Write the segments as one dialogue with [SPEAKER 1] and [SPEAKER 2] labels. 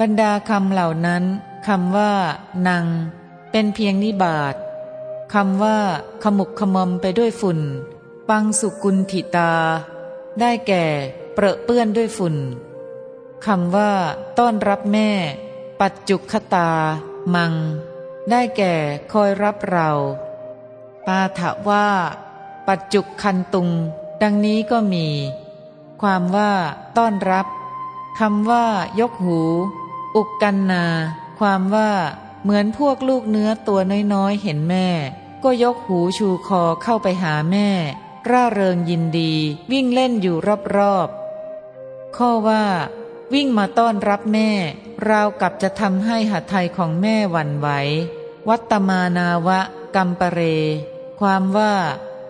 [SPEAKER 1] บรรดาคำเหล่านั้นคำว่านังเป็นเพียงนิบาตคำว่า ขมุกขมมไปด้วยฝุ่น ปังสุกุลถิตา ได้แก่เปรอะเปื้อนด้วยฝุ่นคำว่า ต้อนรับแม่ ปัจจุคตา มัง ได้แก่คอยรับเรา ปาถะว่า ปัจจุคันตุง ดังนี้ก็มี ความว่า ต้อนรับคำว่ายกหู อุกกันนา ความว่าเหมือนพวกลูกเนื้อตัวน้อยๆเห็นแม่ ก็ยกหูชูคอเข้าไปหาแม่ ร่าเริงยินดีวิ่งเล่นอยู่รอบๆ ข้อว่า วิ่งมาต้อนรับแม่ ราวกับจะทำให้หัตถ์ของแม่หวั่นไหว วัตมานาวะกัมปเร ความว่า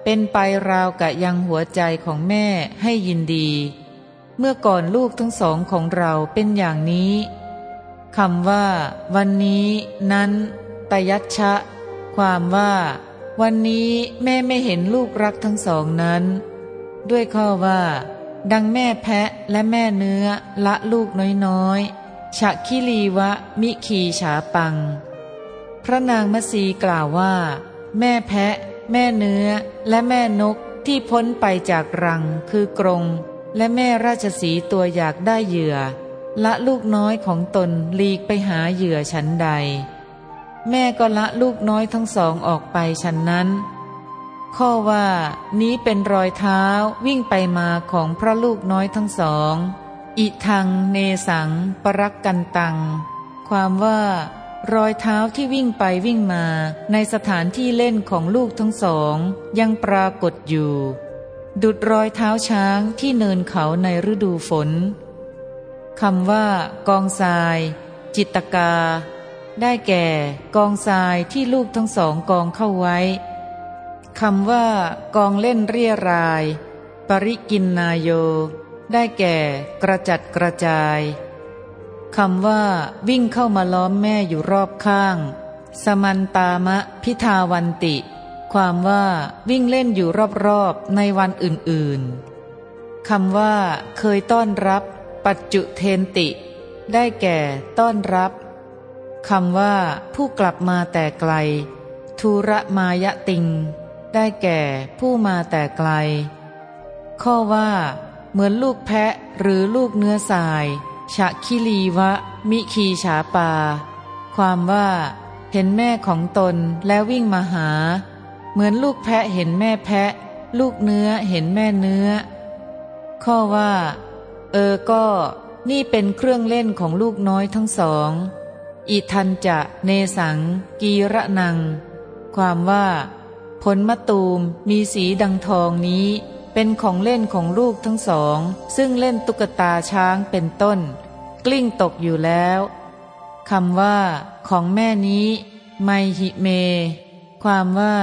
[SPEAKER 1] เป็นไปราวกะยังหัวใจของแม่ให้ยินดี เมื่อก่อนลูกทั้งสองของเราเป็นอย่างนี้ คำว่า วันนี้ นั้นตยัชชะ ความว่า วันนี้แม่ไม่เห็นลูกรักทั้งสองนั้น ด้วยข้อว่า ดังแม่แพะและแม่เนื้อละลูกน้อยๆฉะคิลีวะมิขีฉาปัง พระนางมัสีกล่าวว่า แม่แพะ แม่เนื้อ และแม่นกที่พ้นไปจากรังคือกรง และแม่ราชสีตัวอยากได้เหยื่อ ละลูกน้อยของตนลีกไปหาเหยื่อฉันใด แม่ก็ละลูกน้อยทั้งสองออกไปฉันนั้น ข้อว่านี้เป็นรอยเท้าวิ่งไปมาของพระลูกน้อยทั้งสองอิทังเนสังปรักกันตัง ความว่ารอยเท้าที่วิ่งไปวิ่งมาในสถานที่เล่นของลูกทั้งสอง ยังปรากฏอยู่ ดุดรอยเท้าช้างที่เนินเขาในฤดูฝน คำว่า กองทราย จิตกา ได้แก่ กองทรายที่ลูกทั้งสองกองเข้าไว้คำว่า กองเล่นเรียราย ปริกินนายโย ได้แก่ กระจัดกระจายคำว่า วิ่งเข้ามาล้อมแม่อยู่รอบข้าง สมันตามะพิทาวันติ ความว่าวิ่งเล่นอยู่รอบๆในวันอื่นๆคำว่า เคยต้อนรับ ปัจจุเทนติ ได้แก่ต้อนรับคำว่า ผู้กลับมาแต่ไกลทูระมายะติง ได้แก่ผู้มาแต่ไกล ข้อว่า เหมือนลูกแพะหรือลูกเนื้อสายฉะคิลีวะ มิคีฉาปา ความว่า เห็นแม่ของตนแล้ววิ่งมาหา เหมือนลูกแพะเห็นแม่แพะ ลูกเนื้อเห็นแม่เนื้อ ข้อว่า เออก็นี่เป็นเครื่องเล่นของลูกน้อยทั้งสอง อิทันจะเนสัง กีระนัง ความว่า ผลมะตูมมีสีดังทองนี้ เป็นของเล่นของลูกทั้งสอง ซึ่งเล่นตุ๊กตาช้างเป็นต้น กลิ้งตกอยู่แล้วคำว่า ของแม่นี้ ไมหิเม ความว่า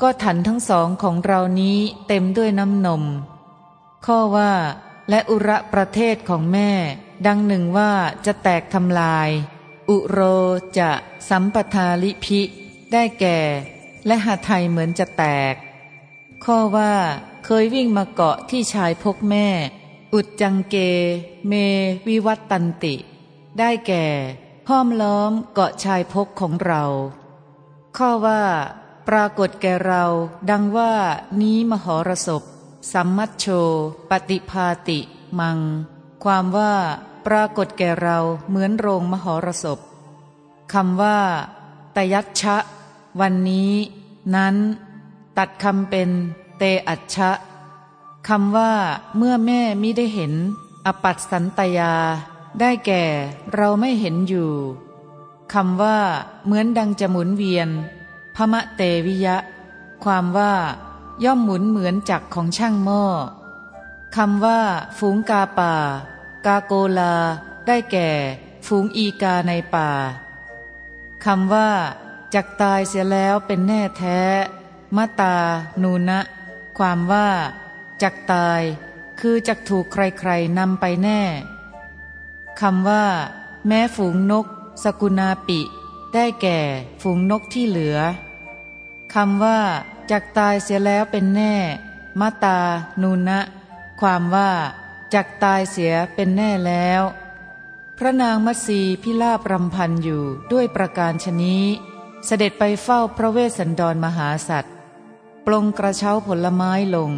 [SPEAKER 1] ก็ถันทั้งสองของเรานี้เต็มด้วยน้ำนม ข้อว่า และอุระประเทศของแม่ ดังหนึ่งว่าจะแตกทำลาย อุโรจะสัมปทาลิพิได้แก่ และหาไทยเหมือนจะแตก ข้อว่าเคยวิ่งมาเกาะที่ชายพกแม่ อุดจังเก เม วิวัตตันติ ได้แก่ห้อมล้อมเกาะชายพกของเรา ข้อว่า ปรากฏแก่เรา ดังว่านี้มหรสพ สัมมัชโช ปฏิพาติ มัง ความว่าปรากฏแก่เราเหมือนโรงมหรสพคำว่า ตยัชชะ วันนี้ นั้น ตัดคำเป็น เตอัชชะคำว่า เมื่อแม่มิได้เห็น อปัตสันตยา ได้แก่ เราไม่เห็นอยู่คำว่า เหมือนดังจะหมุนเวียนพมะเตวิยะ ความว่า ย่อมหมุนเหมือนจักของช่างหม้อคำว่า ฝูงกาป่า กาโกลา ได้แก่ ฝูงอีกาในป่าคำว่าจักตายเสียแล้วเป็นแน่แท้มะตา นูนะ ความว่าจักตาย คือจักถูกใครๆนำไปแน่คำว่า แม้ฝูงนก สกุณาปิ ได้แก่ ฝูงนกที่เหลือคำว่า จักตายเสียแล้วเป็นแน่มาตา นูนะ ความว่าจักตายเสียเป็นแน่แล้ว พระนางมัสีพิลาบรำพันอยู่ด้วยประการชนี้ เสด็จไปเฝ้าพระเวสสันดรมหาสัตว์ปลงกระเช้าผลไม้ลง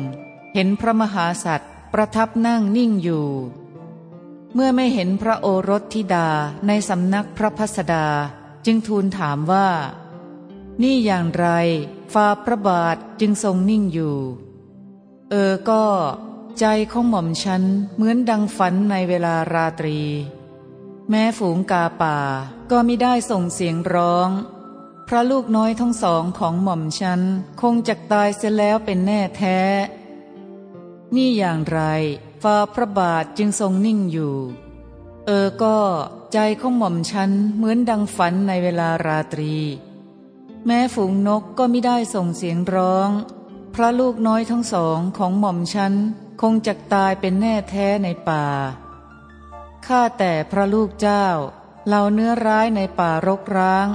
[SPEAKER 1] เห็นพระมหาสัตว์ประทับนั่งนิ่งอยู่ เมื่อไม่เห็นพระโอรสธิดาในสำนักพระพัสดาจึงทูลถามว่า นี่อย่างไร ฟ้าพระบาทจึงทรงนิ่งอยู่ เออก็ใจของหม่อมฉันเหมือนดังฝันในเวลาราตรี แม้ฝูงกาป่าก็ไม่ได้ส่งเสียงร้อง พระลูกน้อยทั้งสองของหม่อมฉันคงจะตายเสียแล้วเป็นแน่แท้ นี่อย่างไรฟ้าพระบาทจึงทรงนิ่งอยู่ เออก็ใจของหม่อมฉันเหมือนดังฝันในเวลาราตรี แม้ฝูงนกก็ไม่ได้ส่งเสียงร้อง พระลูกน้อยทั้งสองของหม่อมฉันคงจะตายเป็นแน่แท้ในป่า ข้าแต่พระลูกเจ้า เหล่าเนื้อร้ายในป่ารกร้าง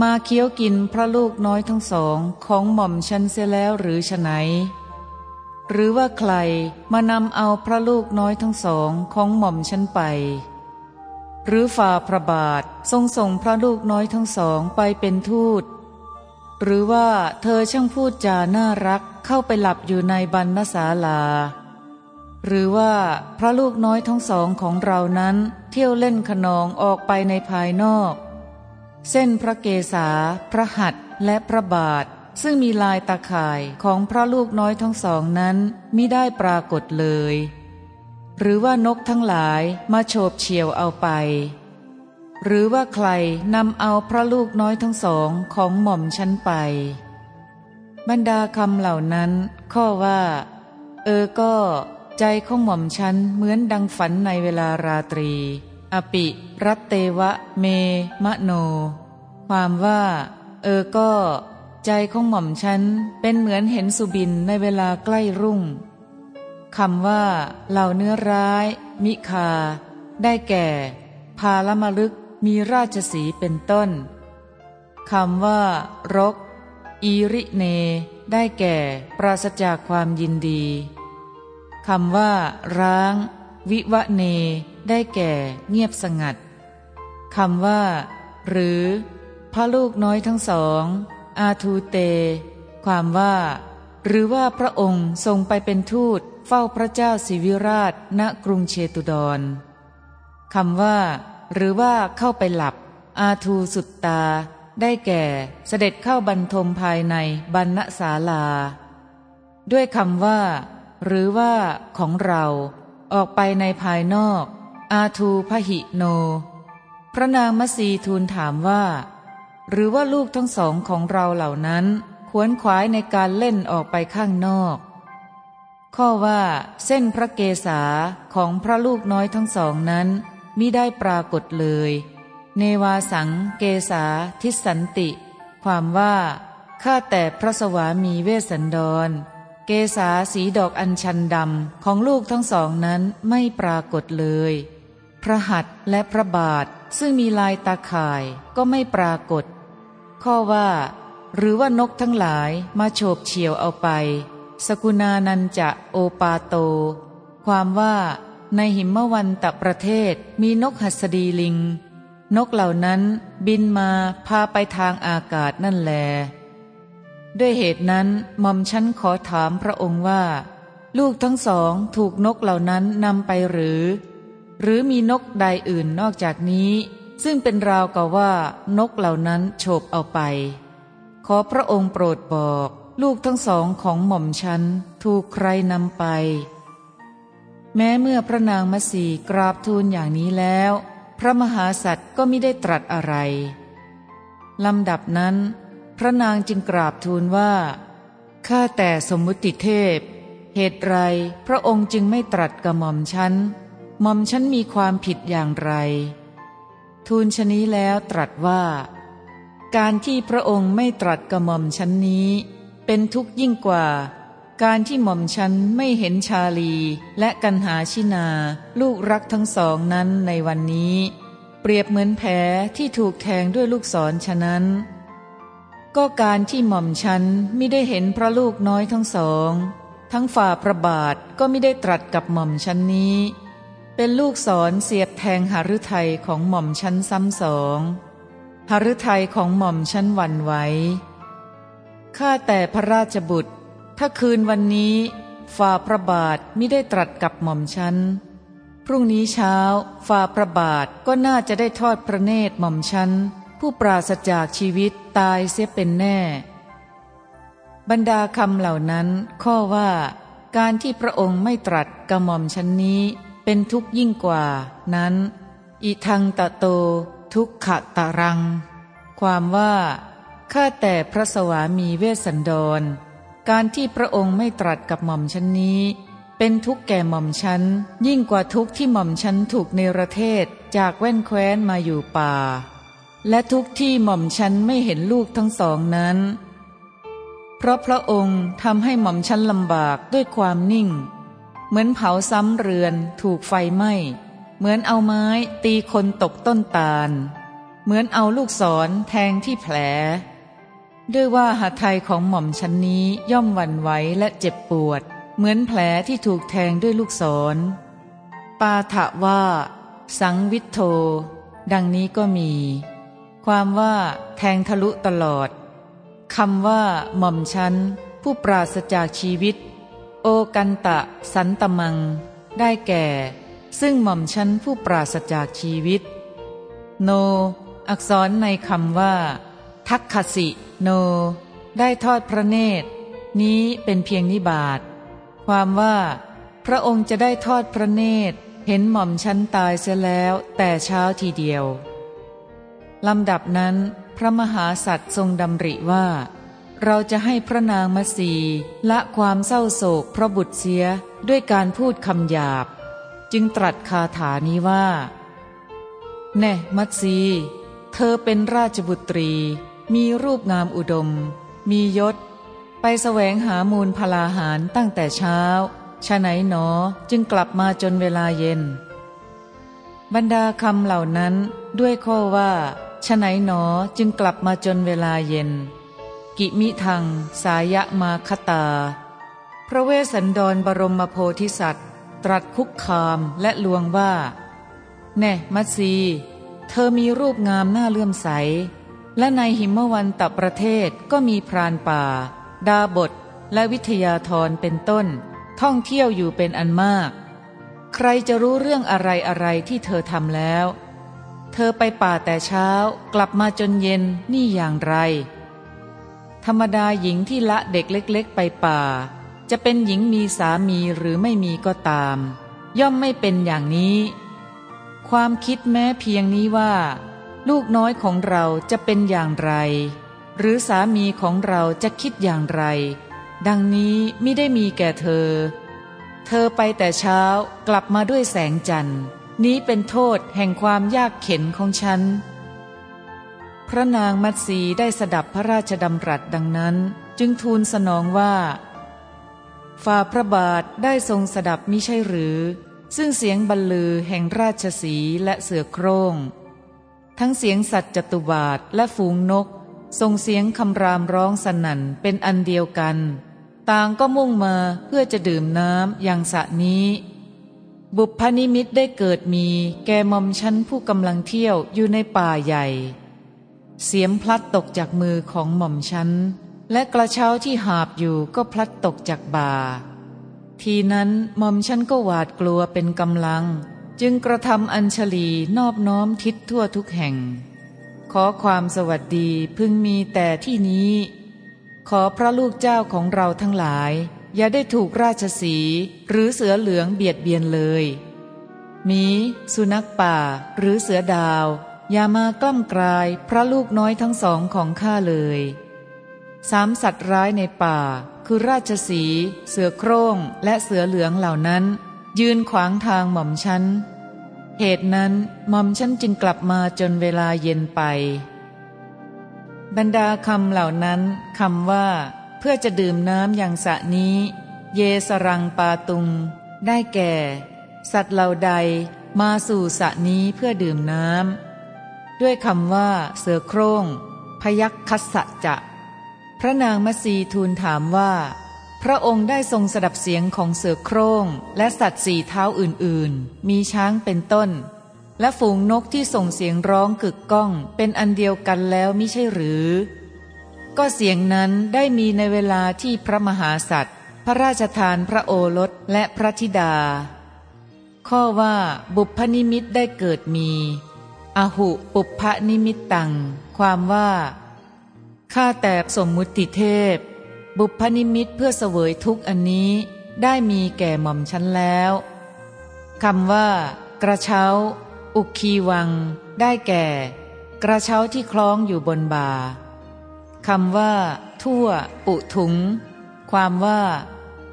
[SPEAKER 1] มาเคี้ยวกินพระลูกน้อยทั้งสองของหม่อมฉันเสียแล้วหรือฉไหน หรือว่าใครมานำเอาพระลูกน้อยทั้งสองของหม่อมฉันไป หรือฝ่าพระบาททรงส่งพระลูกน้อยทั้งสองไปเป็นทูต หรือว่าเธอช่างพูดจาน่ารักเข้าไปหลับอยู่ในบรรณศาลา หรือว่าพระลูกน้อยทั้งสองของเรานั้นเที่ยวเล่นขนองออกไปในภายนอก เส้นพระเกศา พระหัตและพระบาท ซึ่งมีลายตาข่ายของพระลูกน้อยทั้งสองนั้นมิได้ปรากฏเลย หรือว่านกทั้งหลายมาโฉบเฉียวเอาไป หรือว่าใครนำเอาพระลูกน้อยทั้งสองของหม่อมฉันไป บรรดาคำเหล่านั้น ข้อว่า เออก็ใจของหม่อมฉันเหมือนดังฝันในเวลาราตรี อปิรัตเตวะเม มะโน ความว่า เออก็ ใจของหม่อมฉันเป็นเหมือนเห็นสุบินในเวลาใกล้รุ่งคำว่า เหล่าเนื้อร้าย มิคา ได้แก่ พาลมลึก มีราชสีเป็นต้นคำว่า รก อีริเน ได้แก่ ปราศจากความยินดีคำว่า ร้าง วิวะเน ได้แก่ เงียบสงัดคำว่า หรือ พระลูกน้อยทั้งสอง อาทูเต ความว่า หรือว่าพระองค์ทรงไปเป็นทูตเฝ้าพระเจ้าสิวิราชณกรุงเชตุดรคำว่า หรือว่าเข้าไปหลับ อาทูสุตตา ได้แก่เสด็จเข้าบรรทมภายในบรรณศาลา ด้วยคำว่า หรือว่า ของเรา ออกไปในภายนอก อาทูพหิโน พระนางมัสีทูลถามว่า หรือว่าลูกทั้งสองของเราเหล่านั้นขวนขวายในการเล่นออกไปข้างนอก ข้อว่า เส้นพระเกศาของพระลูกน้อยทั้งสองนั้น มิได้ปรากฏเลย เนวาสังเกษาทิสันติ ความว่า ข้าแต่พระสวามีเวสสันดร เกษาสีดอกอัญชันดำของลูกทั้งสองนั้นไม่ปรากฏเลย พระหัตและพระบาทซึ่งมีลายตาข่ายก็ไม่ปรากฏ ข้อว่า หรือว่านกทั้งหลายมาโฉบเฉียวเอาไป สกุณานันจะโอปาโต ความว่า ในหิมวันตะประเทศมีนกหัสดีลิง นกเหล่านั้นบินมาพาไปทางอากาศนั่นแล ด้วยเหตุนั้นหม่อมฉันขอถามพระองค์ว่า ลูกทั้งสองถูกนกเหล่านั้นนำไปหรือ หรือมีนกใดอื่นนอกจากนี้ ซึ่งเป็นราวกับว่านกเหล่านั้นโฉบเอาไป ขอพระองค์โปรดบอก ลูกทั้งสองของหม่อมฉันถูกใครนำไป แม้เมื่อพระนางมัสีกราบทูลอย่างนี้แล้ว พระมหาสัตว์ก็ไม่ได้ตรัสอะไรลำดับนั้น พระนางจึงกราบทูลว่าข้าแต่สมมุติเทพ เหตุไรพระองค์จึงไม่ตรัสกับหม่อมฉันหม่อมฉันมีความผิดอย่างไร ทูลชนี้แล้วตรัสว่า การที่พระองค์ไม่ตรัสกับหม่อมฉันนี้ เป็นทุกข์ยิ่งกว่า การที่หม่อมฉันไม่เห็นชาลีและกันหาชินา ลูกรักทั้งสองนั้นในวันนี้ เปรียบเหมือนแผลที่ถูกแทงด้วยลูกศรฉะนั้น ก็การที่หม่อมฉันไม่ได้เห็นพระลูกน้อยทั้งสอง ทั้งฝ่าพระบาทก็ไม่ได้ตรัสกับหม่อมฉันนี้ เป็นลูกศรเสียบแทงหฤทัยของหม่อมชั้นซ้ำสองหฤทัยของหม่อมชั้นวันไหวข้าแต่พระราชบุตร ถ้าคืนวันนี้ฝ่าพระบาทมิได้ตรัสกับหม่อมชัน พรุ่งนี้เช้าฝ่าพระบาทก็น่าจะได้ทอดพระเนตรหม่อมชัน ผู้ปราศจากชีวิตตายเสียเป็นแน่ บรรดาคำเหล่านั้นข้อว่าการที่พระองค์ไม่ตรัสกระหม่อมชั้นนี้เป็นทุกข์ยิ่งกว่านั้น อิทังตะโต ทุกขะตะรัง ความว่า ข้าแต่พระสวามีเวสสันดร การที่พระองค์ไม่ตรัสกับหม่อมชั้นนี้ เป็นทุกข์แก่หม่อมชั้น ยิ่งกว่าทุกข์ที่หม่อมชั้นถูกในประเทศจากแว่นแคว้นมาอยู่ป่า และทุกข์ที่หม่อมชั้นไม่เห็นลูกทั้งสองนั้น เพราะพระองค์ทำให้หม่อมชั้นลำบากด้วยความนิ่ง เหมือนเผาซ้ำเรือนถูกไฟไหม้เหมือนเอาไม้ตีคนตกต้นตาล เหมือนเอาลูกศรแทงที่แผล ด้วยว่าหาไทยของหม่อมชั้นนี้ย่อมวันไหวและเจ็บปวด เหมือนแผลที่ถูกแทงด้วยลูกศร ปาถะว่า สังวิทโท ดังนี้ก็มี ความว่าแทงทะลุตลอดคำว่า หม่อมชั้น ผู้ปราศจากชีวิต โอกันตะ สันตมัง ได้แก่ ซึ่งหม่อมชั้นผู้ปราศจากชีวิต โน อักษรในคำว่า ทักขสิโน ได้ทอดพระเนตร นี้เป็นเพียงนิบาตความว่า พระองค์จะได้ทอดพระเนตร เห็นหม่อมชั้นตายเสียแล้วแต่เช้าทีเดียวลำดับนั้น พระมหาสัตว์ทรงดำริว่า เราจะให้พระนางมัสีละความเศร้าโศกพระบุตรเสียด้วยการพูดคำหยาบ จึงตรัสคาถานี้ว่า แน่มัตสีเธอเป็นราชบุตรี มีรูปงามอุดม มียศ ไปแสวงหามูลพลาหารตั้งแต่เช้าชะไหนหนอจึงกลับมาจนเวลาเย็น บรรดาคำเหล่านั้นด้วยข้อว่าชะไหนหนอจึงกลับมาจนเวลาเย็น กิมิทัง สายะมาคตา พระเวสสันดรบรมโพธิสัตว์ ตรัสคุกคามและลวงว่า แน่มัตสีเธอมีรูปงามน่าเลื่อมใส และในหิมวันตประเทศก็มีพรานป่า ดาบทและวิทยาธรเป็นต้น ท่องเที่ยวอยู่เป็นอันมาก ใครจะรู้เรื่องอะไรอะไรที่เธอทำแล้ว เธอไปป่าแต่เช้ากลับมาจนเย็นนี่อย่างไร ธรรมดาหญิงที่ละเด็กเล็ก ๆ ไปป่า จะเป็นหญิงมีสามีหรือไม่มีก็ตาม ย่อมไม่เป็นอย่างนี้ ความคิดแม้เพียงนี้ว่า ลูกน้อยของเราจะเป็นอย่างไร หรือสามีของเราจะคิดอย่างไร ดังนี้ไม่ได้มีแก่เธอ เธอไปแต่เช้ากลับมาด้วยแสงจันทร์ นี้เป็นโทษแห่งความยากเข็นของฉัน พระนางมัตสีได้สดับพระราชดำรัสดังนั้น จึงทูลสนองว่าฝ่าพระบาทได้ทรงสดับมิใช่หรือ ซึ่งเสียงบรรลือแห่งราชสีและเสือโครง่ง ทั้งเสียงสัตว์จตุบาทและฝูงนกส่งเสียงคำรามร้องสนั่นเป็นอันเดียวกัน ต่างก็มุ่งมาเพื่อจะดื่มน้ำอย่างสะนี้ บุพนิมิตได้เกิดมีแกมอมชั้นผู้กำลังเที่ยวอยู่ในป่าใหญ่ เสียมพลัดตกจากมือของหม่อมชั้น และกระเช้าที่หาบอยู่ก็พลัดตกจากบ่า ทีนั้นหม่อมชั้นก็หวาดกลัวเป็นกำลัง จึงกระทำอัญชลีนอบน้อมทิศทั่วทุกแห่ง ขอความสวัสดีพึงมีแต่ที่นี้ ขอพระลูกเจ้าของเราทั้งหลาย อย่าได้ถูกราชสีหรือเสือเหลืองเบียดเบียนเลย มี สุนัขป่าหรือเสือดาว อย่ามากล้ำกลายพระลูกน้อยทั้งสองของข้าเลยสามสัตว์ร้ายในป่า คือราชสี เสือโคร่งและเสือเหลืองเหล่านั้น ยืนขวางทางหม่อมฉัน เหตุนั้นหม่อมฉันจึงกลับมาจนเวลาเย็นไป บรรดาคำเหล่านั้นคำว่า เพื่อจะดื่มน้ำอย่างสะนี้ เยสรังปาตุง ได้แก่ สัตว์เหล่าใดมาสู่สะนี้เพื่อดื่มน้ำด้วยคำว่าเสือโครง่งพยักคัสสะจะ พระนางมัสีทูลถามว่า พระองค์ได้ทรงสดับเสียงของเสือโคร่งและสัตว์สี่เท้าอื่นๆ มีช้างเป็นต้น และฝูงนกที่ส่งเสียงร้องกึกก้องเป็นอันเดียวกันแล้วมิใช่หรือ ก็เสียงนั้นได้มีในเวลาที่พระมหาสัตว์ พระราชทานพระโอรสและพระธิดา ข้อว่าบุพนิมิตได้เกิดมีอหุปุพนิมิตตัง ความว่าข้าแต่สมมุติเทพ บุพนิมิตเพื่อเสวยทุกอันนี้ได้มีแก่หม่อมฉันแล้วคำว่า กระเช้า อุคีวัง ได้แก่ กระเช้าที่คล้องอยู่บนบ่าคำว่า ทั่ว ปุถุง ความว่า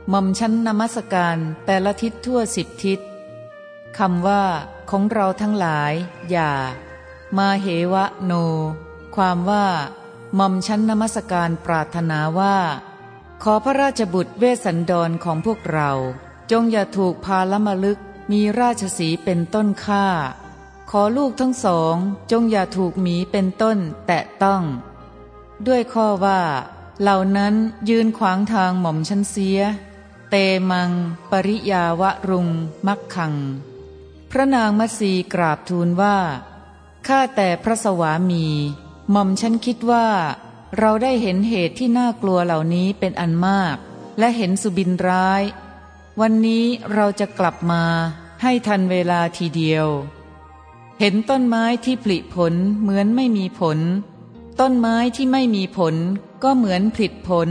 [SPEAKER 1] หม่อมชั้นนมัสการแต่ละทิศทั่วสิบทิศคำว่า ของเราทั้งหลาย อย่า มาเหวะโน ความว่าหม่อมชั้นนมัสการปรารถนาว่า ขอพระราชบุตรเวสันดรของพวกเรา จงอย่าถูกพาละมลึกมีราชสีเป็นต้นข้าขอลูกทั้งสอง จงอย่าถูกหมีเป็นต้นแตะต้อง ด้วยข้อว่า เหล่านั้นยืนขวางทางหม่อมชั้นเสีย เตมัง ปริยาวะรุง มักขัง พระนางมัสีกราบทูลว่าข้าแต่พระสวามี หม่อมฉันคิดว่า เราได้เห็นเหตุที่น่ากลัวเหล่านี้เป็นอันมาก และเห็นสุบินร้าย วันนี้เราจะกลับมาให้ทันเวลาทีเดียว เห็นต้นไม้ที่ผลิผลเหมือนไม่มีผล ต้นไม้ที่ไม่มีผลก็เหมือนผลิผล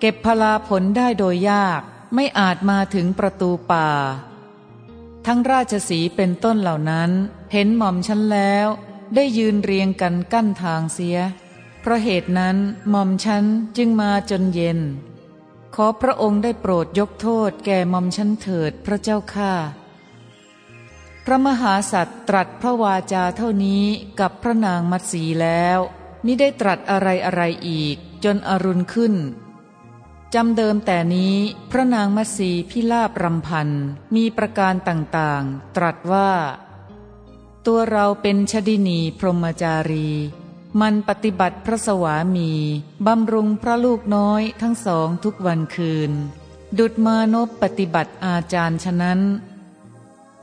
[SPEAKER 1] เก็บพลาผลได้โดยยากไม่อาจมาถึงประตูป่า ทั้งราชสีเป็นต้นเหล่านั้น เห็นหม่อมฉันแล้ว ได้ยืนเรียงกันกั้นทางเสีย เพราะเหตุนั้นหม่อมฉันจึงมาจนเย็น ขอพระองค์ได้โปรดยกโทษแก่หม่อมฉันเถิดพระเจ้าข้าพระมหาสัตว์ตรัสพระวาจาเท่านี้กับพระนางมัตสีแล้วมิได้ตรัสอะไรอะไรอีก จนอรุณขึ้นจำเดิมแต่นี้พระนางมัตสีพิลาบรำพันมีประการต่างๆ ตรัสว่า ตัวเราเป็นชดินีพรหมจารี มันปฏิบัติพระสวามีบำรุงพระลูกน้อยทั้งสองทุกวันคืน ดุดมานพปฏิบัติอาจารย์ฉะนั้น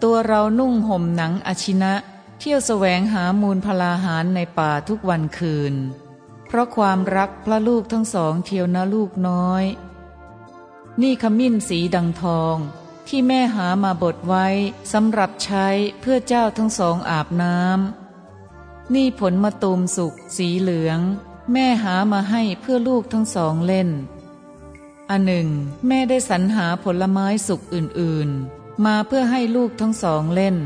[SPEAKER 1] ตัวเรานุ่งห่มหนังอชินะ เที่ยวแสวงหามูลพลาหารในป่าทุกวันคืน เพราะความรักพระลูกทั้งสองเทียวนะลูกน้อย นี่ขมิ้นสีดังทองที่แม่หามาบดไว้สำหรับใช้เพื่อเจ้าทั้งสองอาบน้ำ นี่ผลมะตูมสุกสีเหลือง แม่หามาให้เพื่อลูกทั้งสองเล่น อันหนึ่ง แม่ได้สรรหาผลไม้สุกอื่นๆ มาเพื่อให้ลูกทั้งสองเล่น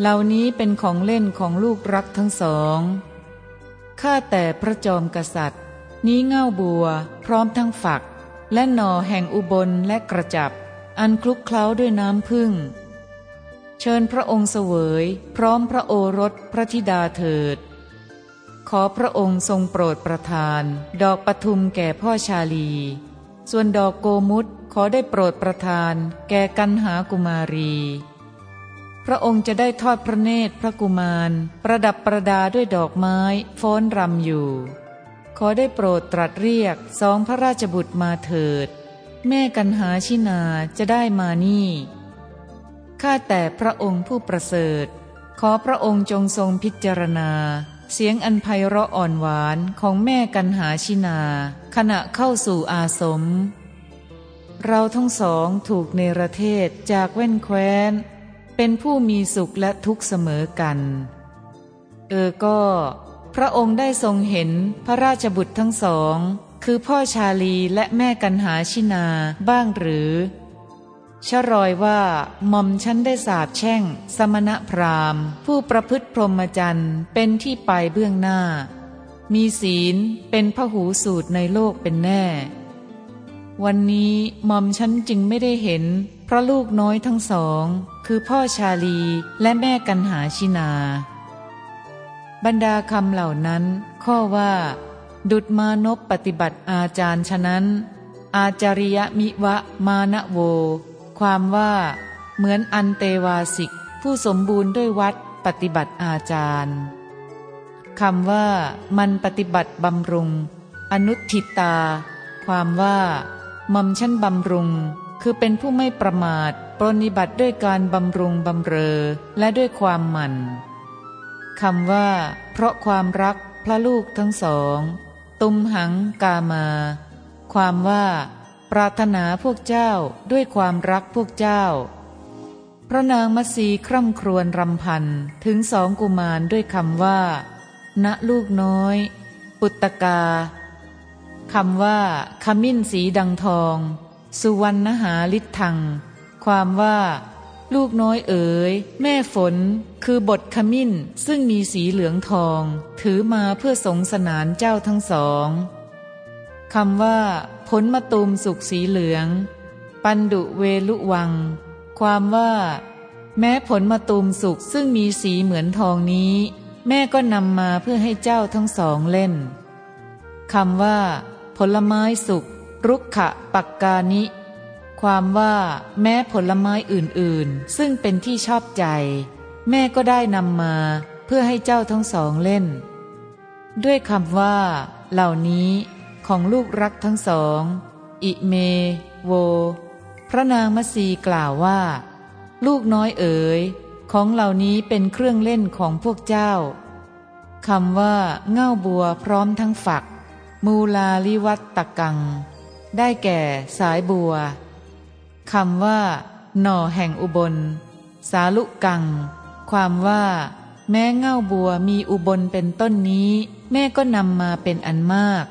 [SPEAKER 1] เหล่านี้เป็นของเล่นของลูกรักทั้งสองข้าแต่พระจอมกษัตริย์ นี้เง่าบัว พร้อมทั้งฝัก และหน่อแห่งอุบลและกระจับ อันคลุกเคล้าด้วยน้ำพึ่ง เชิญพระองค์เสวย พร้อมพระโอรสพระธิดาเถิด ขอพระองค์ทรงโปรดประทาน ดอกปทุมแก่พ่อชาลี ส่วนดอกโกมุตขอได้โปรดประทาน แก่กันหากุมารี พระองค์จะได้ทอดพระเนตรพระกุมาร ประดับประดาด้วยดอกไม้ฟ้อนรำอยู่ ขอได้โปรดตรัสเรียกสองพระราชบุตรมาเถิด แม่กันหาชินาจะได้มานี่ ข้าแต่พระองค์ผู้ประเสริฐ ขอพระองค์จงทรงพิจารณา เสียงอันไพเราะอ่อนหวานของแม่กันหาชินา ขณะเข้าสู่อาสม เราทั้งสองถูกเนรเทศจากแว่นแคว้น เป็นผู้มีสุขและทุกข์เสมอกัน เออก็ พระองค์ได้ทรงเห็นพระราชบุตรทั้งสอง คือพ่อชาลีและแม่กันหาชินาบ้างหรือ ชรอยว่าหม่อมฉันได้สาบแช่ง สมณพราหมณ์ ผู้ประพฤติพรหมจรรย์เป็นที่ไปเบื้องหน้า มีศีลเป็นพหูสูตรในโลกเป็นแน่ วันนี้หม่อมฉันจึงไม่ได้เห็นพระลูกน้อยทั้งสอง คือพ่อชาลีและแม่กันหาชินา บรรดาคำเหล่านั้น ข้อว่า ดุดมานพปฏิบัติอาจารย์ฉะนั้น อาจาริยมิวะมานะโว ความว่า เหมือนอันเตวาสิก ผู้สมบูรณ์ด้วยวัดปฏิบัติอาจารย์คำว่า มันปฏิบัติบำรุง อนุทิตา ความว่าม่อมชั้นบำรุง คือเป็นผู้ไม่ประมาทปรนิบัติด้วยการบำรุงบำเรอและด้วยความหมั่นคำว่า เพราะความรักพระลูกทั้งสอง ตุมหังกามา ความว่า ปรารถนาพวกเจ้าด้วยความรักพวกเจ้า พระนางมัสีคร่ำครวญรำพันถึงสองกุมารด้วยคำว่า ณลูกน้อย ปุตตกาคำว่า ขมิ้นสีดังทอง สุวรรณหาลิทัง ความว่า ลูกน้อยเอ๋ย แม่ฝน คือบทขมิ้นซึ่งมีสีเหลืองทอง ถือมาเพื่อสงสนานเจ้าทั้งสอง คำว่า ผลมะตูมสุกสีเหลือง ปันดุเวลุวัง ความว่า แม้ผลมะตูมสุกซึ่งมีสีเหมือนทองนี้ แม่ก็นำมาเพื่อให้เจ้าทั้งสองเล่นคำว่า ผลไม้สุกรุกขะปักกานิ ความว่า แม้ผลไม้อื่นๆ ซึ่งเป็นที่ชอบใจ แม่ก็ได้นำมาเพื่อให้เจ้าทั้งสองเล่น ด้วยคำว่า เหล่านี้ ของลูกรักทั้งสอง อิเม โว พระนางมัสีกล่าวว่า ลูกน้อยเอ๋ย ของเหล่านี้เป็นเครื่องเล่นของพวกเจ้าคำว่า เง่าบัวพร้อมทั้งฝัก มูลาลิวัตตะกัง ได้แก่สายบัวคำว่า หน่อแห่งอุบล สาลุกัง ความว่า แม้เง่าบัวมีอุบลเป็นต้นนี้ แม่ก็นำมาเป็นอันมาก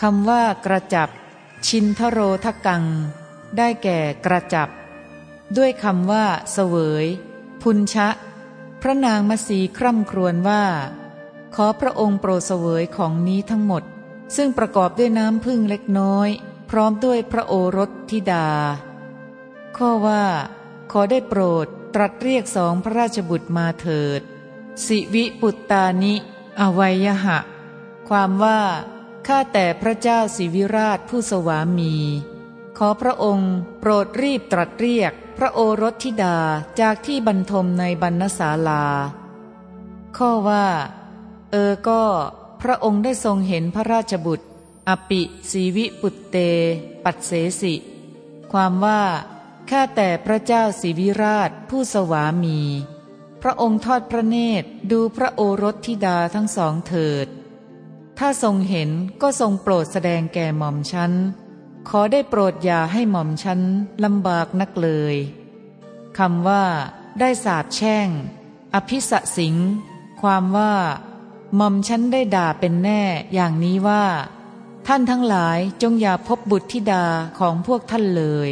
[SPEAKER 1] คำว่ากระจับ ชินทโรทกัง ได้แก่กระจับ ด้วยคำว่า เสวย พุนชะ พระนางมสีคร่ำครวญว่า ขอพระองค์โปรดเสวยของนี้ทั้งหมด ซึ่งประกอบด้วยน้ำพึ่งเล็กน้อย พร้อมด้วยพระโอรสธิดา ข้อว่า ขอได้โปรดตรัสเรียกสองพระราชบุตรมาเถิด สิวิปุตตานิ อวัยหะ ความว่า ข้าแต่พระเจ้าสิวิราชผู้สวามี ขอพระองค์ โปรดรีบตรัสเรียก พระโอรสธิดาจากที่บรรทมในบรรณศาลา ข้อว่า เออก็ พระองค์ได้ทรงเห็นพระราชบุตร อปิสีวิปุตเต ปัตเสสิ ความว่าข้าแต่พระเจ้าสิวิราชผู้สวามี พระองค์ทอดพระเนตรดูพระโอรสธิดาทั้งสองเถิด ถ้าทรงเห็นก็ทรงโปรดแสดงแก่หม่อมฉัน ขอได้โปรดอย่าให้หม่อมฉันลำบากนักเลยคำว่า ได้สาบแช่ง อภิสสิง ความว่าหม่อมฉันได้ด่าเป็นแน่อย่างนี้ว่า ท่านทั้งหลายจงอย่าพบบุตรธิดาของพวกท่านเลย